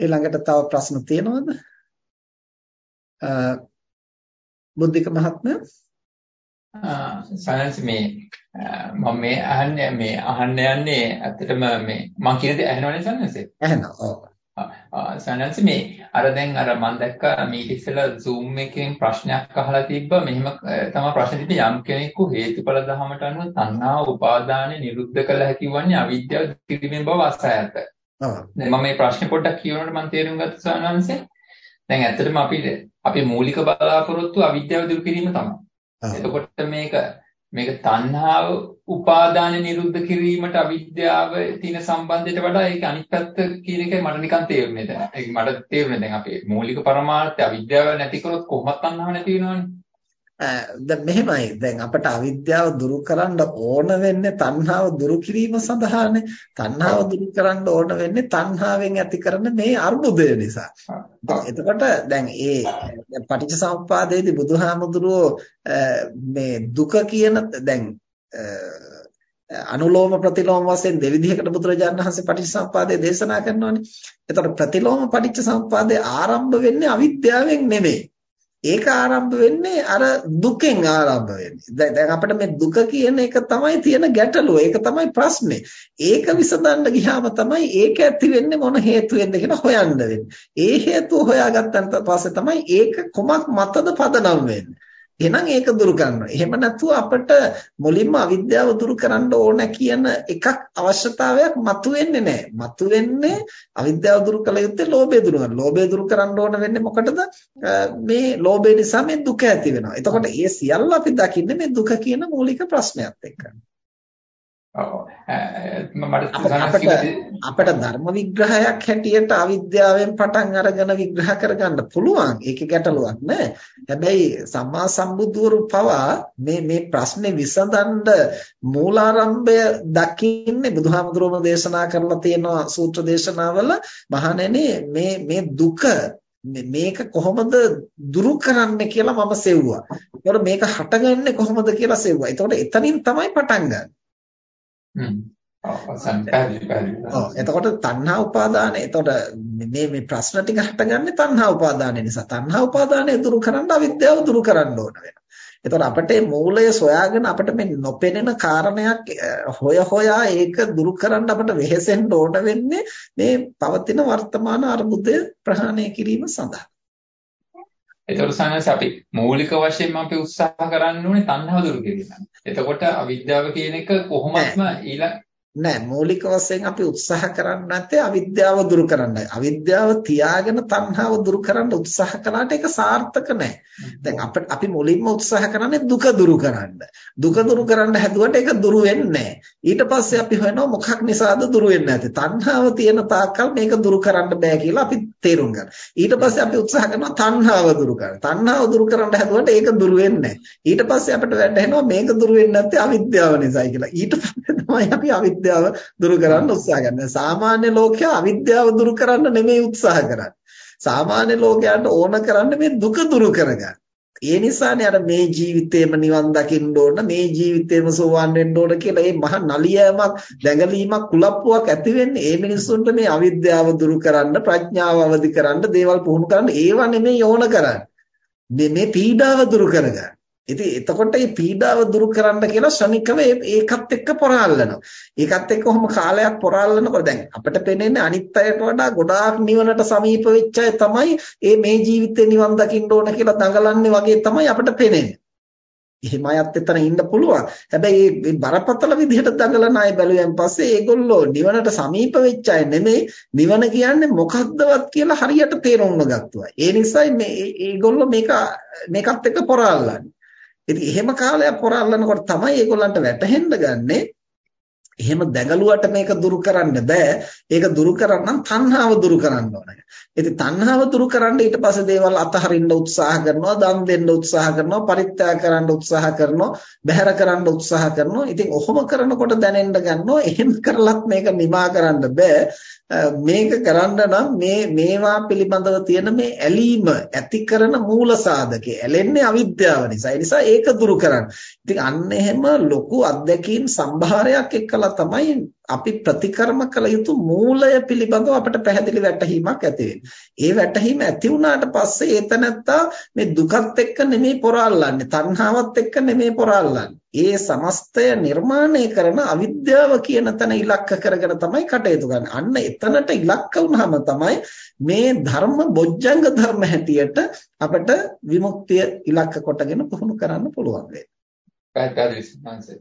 ඊළඟට තව ප්‍රශ්න තියෙනවද? බුද්ධික මහත්මයා? සයන්ස් මේ මම මේ අහන්නේ මේ අහන්න යන්නේ ඇත්තටම මේ මම කියන දේ ඇහෙනවනේ සයන්ස්? ඇහෙනවා ඔව්. සයන්ස් මේ අර දැන් අර මම දැක්ක මීට ඉස්සෙල්ලා zoom එකෙන් ප්‍රශ්නයක් අහලා තිබ්බ මෙහෙම තමයි ප්‍රශ්න තිබ්බේ යම් කෙනෙකු හේතුඵල ධමයට අනුව තණ්හා උපාදානෙ නිරුද්ධ කළ හැකි වන්නේ අවිද්‍යාව කිරීමෙන් බව අසහායත දැන් මම මේ ප්‍රශ්නේ පොඩ්ඩක් කියනකොට මම තේරුම් ගත්ත සානංශේ දැන් ඇත්තටම අපි අපි මූලික බලාපොරොත්තු අවිද්‍යාව දුරු කිරීම තමයි. එතකොට මේක මේක තණ්හාව උපාදාන නිරුද්ධ කිරීමට අවිද්‍යාව තියෙන සම්බන්ධයට වඩා ඒක අනිත් පැත්ත කියන එකයි මට නිකන් තේරුනේ දැන්. ඒක මට තේරුනේ දැන් අපේ මූලික පරමාර්ථය අවිද්‍යාව නැති කරොත් කොහොමද තණ්හාව නැති වෙනවන්නේ? දැන් මෙහෙමයි. දැන් අපට අවිද්‍යාව දුරු කරන්න ඕන වෙන්නේ තණ්හාව දුරු කිරීම සඳහානේ. තණ්හාව දුරු කරන්න ඕන වෙන්නේ තණ්හාවෙන් ඇති කරන මේ අර්බුදය නිසා. එතකොට දැන් ඒ පටිච්චසමුප්පාදයේදී බුදුහාමුදුරුවෝ මේ දුක කියන දැන් අනුලෝම ප්‍රතිලෝම වශයෙන් දෙවිධයකට බුදුරජාණන් වහන්සේ පටිච්චසමුප්පාදය දේශනා කරනවානේ. එතකොට ප්‍රතිලෝම පටිච්චසමුප්පාදය ආරම්භ වෙන්නේ අවිද්‍යාවෙන් නෙමෙයි. ඒක ආරම්භ වෙන්නේ අර දුකෙන් ආරම්භ වෙන්නේ. දැන් අපිට මේ දුක කියන එක තමයි තියෙන ගැටලුව. ඒක තමයි ප්‍රශ්නේ. ඒක විසඳන්න ගියාම තමයි ඒක ඇති වෙන්නේ මොන හේතුවෙන්ද කියලා හොයන්න වෙන්නේ. ඒ හේතුව හොයාගත්තන් පස්සේ තමයි ඒක කොමක් මතද පදනම් වෙන්නේ. එහෙනම් ඒක දුරු කරනවා. එහෙම නැතුව අපිට මුලින්ම අවිද්‍යාව දුරු කරන්න ඕන කියන එකක් අවශ්‍යතාවයක් මතුවෙන්නේ නැහැ. මතුවෙන්නේ අවිද්‍යාව දුරු කළ යුත්තේ ලෝභය දුරු කරන්න. ලෝභය දුරු කරන්න ඕන වෙන්නේ මොකටද? මේ ලෝභය නිසා මේ දුක ඇති වෙනවා. එතකොට මේ සියල්ල අපි දකින්නේ මේ දුක කියන මූලික ප්‍රශ්නයත් එක්ක. අපිට ධර්ම විග්‍රහයක් හැටියට අවිද්‍යාවෙන් පටන් අරගෙන විග්‍රහ කරගන්න පුළුවන්. ඒක ගැටලුවක් නෑ. හැබැයි සම්මා සම්බුදුවරු පවා මේ මේ ප්‍රශ්නේ විසඳන්න මූලාරම්භය දකින්නේ බුදුහාමුදුරුවෝ දේශනා කරලා තියෙනවා සූත්‍ර දේශනාවල මහණෙනි මේ මේ දුක මේක කොහොමද දුරු කරන්න කියලා මම සෙව්වා. ඒතකොට මේක හටගන්නේ කොහොමද කියලා සෙව්වා. ඒතකොට එතනින් තමයි පටන් ගන්නේ. ඔව් එතකොට තණ්හා උපාදානය එතකොට මේ මේ ප්‍රශ්න ටික හටගන්නේ තණ්හා උපාදානය නිසා. තණ්හා උපාදානය දුරු කරන්න අවිද්‍යාව දුරු කරන්න ඕන වෙනවා. එතකොට අපිට මූලය සොයාගෙන අපිට මේ නොපෙනෙන කාරණයක් හොය හොයා ඒක දුරු කරන්න අපිට වෙහෙසෙන්න ඕන වෙන්නේ මේ පවතින වර්තමාන අර්බුදය ප්‍රහාණය කිරීම සඳහා එතකොට සනස අපි මූලික වශයෙන්ම අපි උත්සාහ කරන්න ඕනේ තණ්හාව දුරු කිරීම. එතකොට අවිද්‍යාව කියන එක කොහොමත්ම ඊළඟ නෑ මූලික වශයෙන් අපි උත්සාහ කරන්නේ නැත්තේ අවිද්‍යාව දුරු කරන්නයි. අවිද්‍යාව තියාගෙන තණ්හාව දුරු කරන්න උත්සාහ කළාට ඒක සාර්ථක නෑ. දැන් අපිට අපි මුලින්ම උත්සාහ කරන්නේ දුක දුරු කරන්න. දුක දුරු කරන්න හැදුවට ඒක දුරු වෙන්නේ ඊට පස්සේ අපි හොයනවා මොකක් නිසාද දුරු වෙන්නේ නැත්තේ. තණ්හාව තියෙන තාක්කල් මේක දුරු කරන්න බෑ කියලා අපි තේරුම් ගන්න. ඊට පස්සේ අපි උත්සාහ කරනවා තණ්හාව දුරු කරන්න. තණ්හාව දුරු කරන්න හැදුවට ඒක දුරු වෙන්නේ ඊට පස්සේ අපිට වැටහෙනවා මේක දුරු වෙන්නේ නැත්තේ අවිද්‍යාව නිසායි කියලා. ඊට පස්සේ තමයි අපි අවිද්‍යාව අවිද්‍යාව දුරු කරන්න උත්සාහ කරනවා. සාමාන්‍ය ලෝකයා අවිද්‍යාව දුරු කරන්න නෙමෙයි උත්සාහ කරන්නේ. සාමාන්‍ය ලෝකයාට ඕන කරන්නේ මේ දුක දුරු කරගන්න. ඒ නිසානේ අර මේ ජීවිතේම නිවන් දකින්න ඕන මේ ජීවිතේම සෝවන් වෙන්න ඕන කියලා මේ මහා නලියමක් දැඟලීමක් කුලප්පුවක් ඇති වෙන්නේ ඒ මිනිස්සුන්ට මේ අවිද්‍යාව දුරු කරන්න ප්‍රඥාව අවදි කරන්න දේවල් පුහුණු කරන්න ඒව නෙමෙයි ඕන කරන්නේ මේ මේ පීඩාව දුරු කරගන්න ඉතින් එතකොට මේ පීඩාව දුරු කරන්න කියලා ශනිකව ඒකත් එක්ක පොරාල්ලනවා. ඒකත් එක්ක කොහොම කාලයක් පොරාල්ලනකොට දැන් අපිට පේන්නේ අනිත් අයට වඩා ගොඩාක් නිවනට සමීප වෙච්ච අය තමයි මේ මේ ජීවිතේ නිවන් දකින්න ඕන කියලා දඟලන්නේ වගේ තමයි අපිට පේන්නේ. එහෙම අයත් එතන ඉන්න පුළුවන්. හැබැයි මේ බරපතල විදිහට දඟලන අය බැලුවෙන් පස්සේ ඒගොල්ලෝ නිවනට සමීප වෙච්ච අය නෙමෙයි නිවන කියන්නේ මොකක්දවත් කියලා හරියට තේරුම් ගත්තා. ඒ නිසායි මේ ඒගොල්ලෝ මේක මේකත් එක්ක පොරාල්ලන්නේ. ඉතින් එහෙම කාලයක් පොරාලනකොට තමයි ඒගොල්ලන්ට වැටහෙන්න ගන්නේ. එහෙම දැඟලුවට මේක දුරු කරන්න බෑ. ඒක දුරු කරන්න තණ්හාව දුරු කරන්න ඕනේ. ඉතින් තණ්හාව දුරු කරන්න ඊට පස්සේ දේවල් අතහරින්න උත්සාහ කරනවා, දන් දෙන්න උත්සාහ කරනවා, පරිත්‍යාග කරන්න උත්සාහ කරනවා, බැහැර කරන්න උත්සාහ කරනවා. ඉතින් ඔහොම කරනකොට දැනෙන්න ගන්නවා එහෙම කරලත් මේක නිමා කරන්න බෑ. මේක කරන්න නම් මේ මේවා පිළිබඳව තියෙන මේ ඇලීම ඇති කරන මූල සාධකේ ඇලෙන්නේ අවිද්‍යාව නිසා. ඒ නිසා ඒක දුරු කරන්න. ඉතින් අන්න එහෙම ලොකු අත්දැකීම් සම්භාරයක් එක්කලා කරලා තමයි අපි ප්‍රතිකර්ම කළ යුතු මූලය පිළිබඳව අපට පැහැදිලි වැටහීමක් ඇති ඒ වැටහීම ඇති වුණාට පස්සේ ඒතනත්තා මේ දුකත් එක්ක නෙමෙයි පොරාල්ලන්නේ, තණ්හාවත් එක්ක නෙමෙයි පොරාල්ලන්නේ. ඒ සමස්තය නිර්මාණය කරන අවිද්‍යාව කියන තැන ඉලක්ක කරගෙන තමයි කටයුතු කරන්නේ. අන්න එතනට ඉලක්ක වුණාම තමයි මේ ධර්ම බොජ්ජංග ධර්ම හැටියට අපිට විමුක්තිය ඉලක්ක කොටගෙන පුහුණු කරන්න පුළුවන් වෙන්නේ. පැහැදිලි විශ්වාසය.